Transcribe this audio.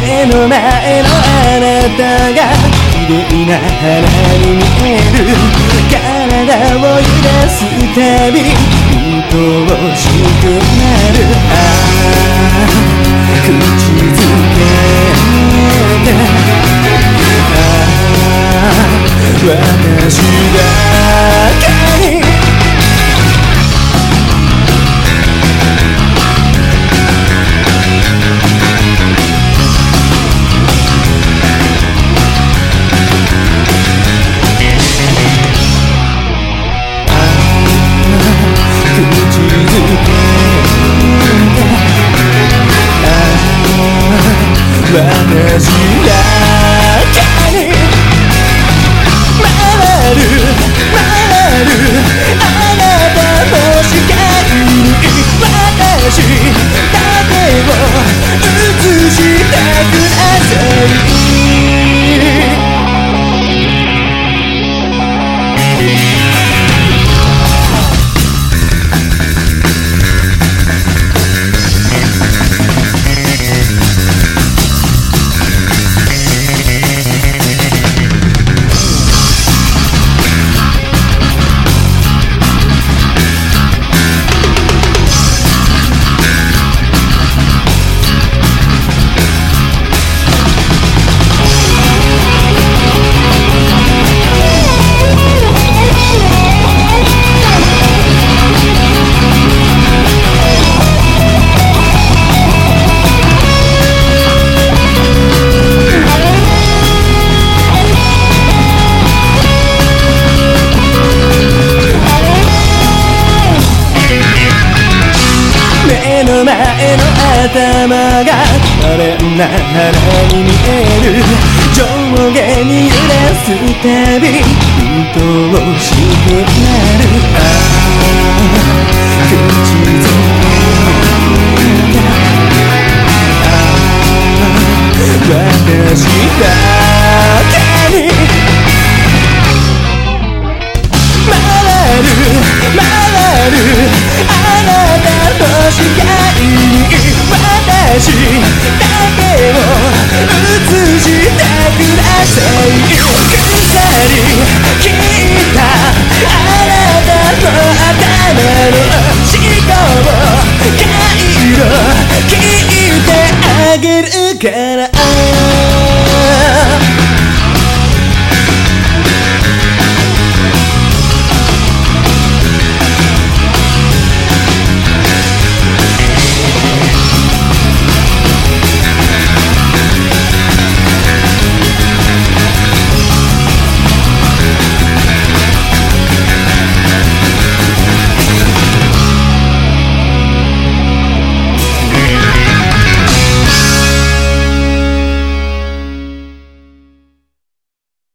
目の前のあなたが綺麗な花に見える。体を揺らすたび愛しくなるああ口づけてああ私だ頭が可憐な花に見える上下に揺らすたび愛しくなる。ああ口づげるから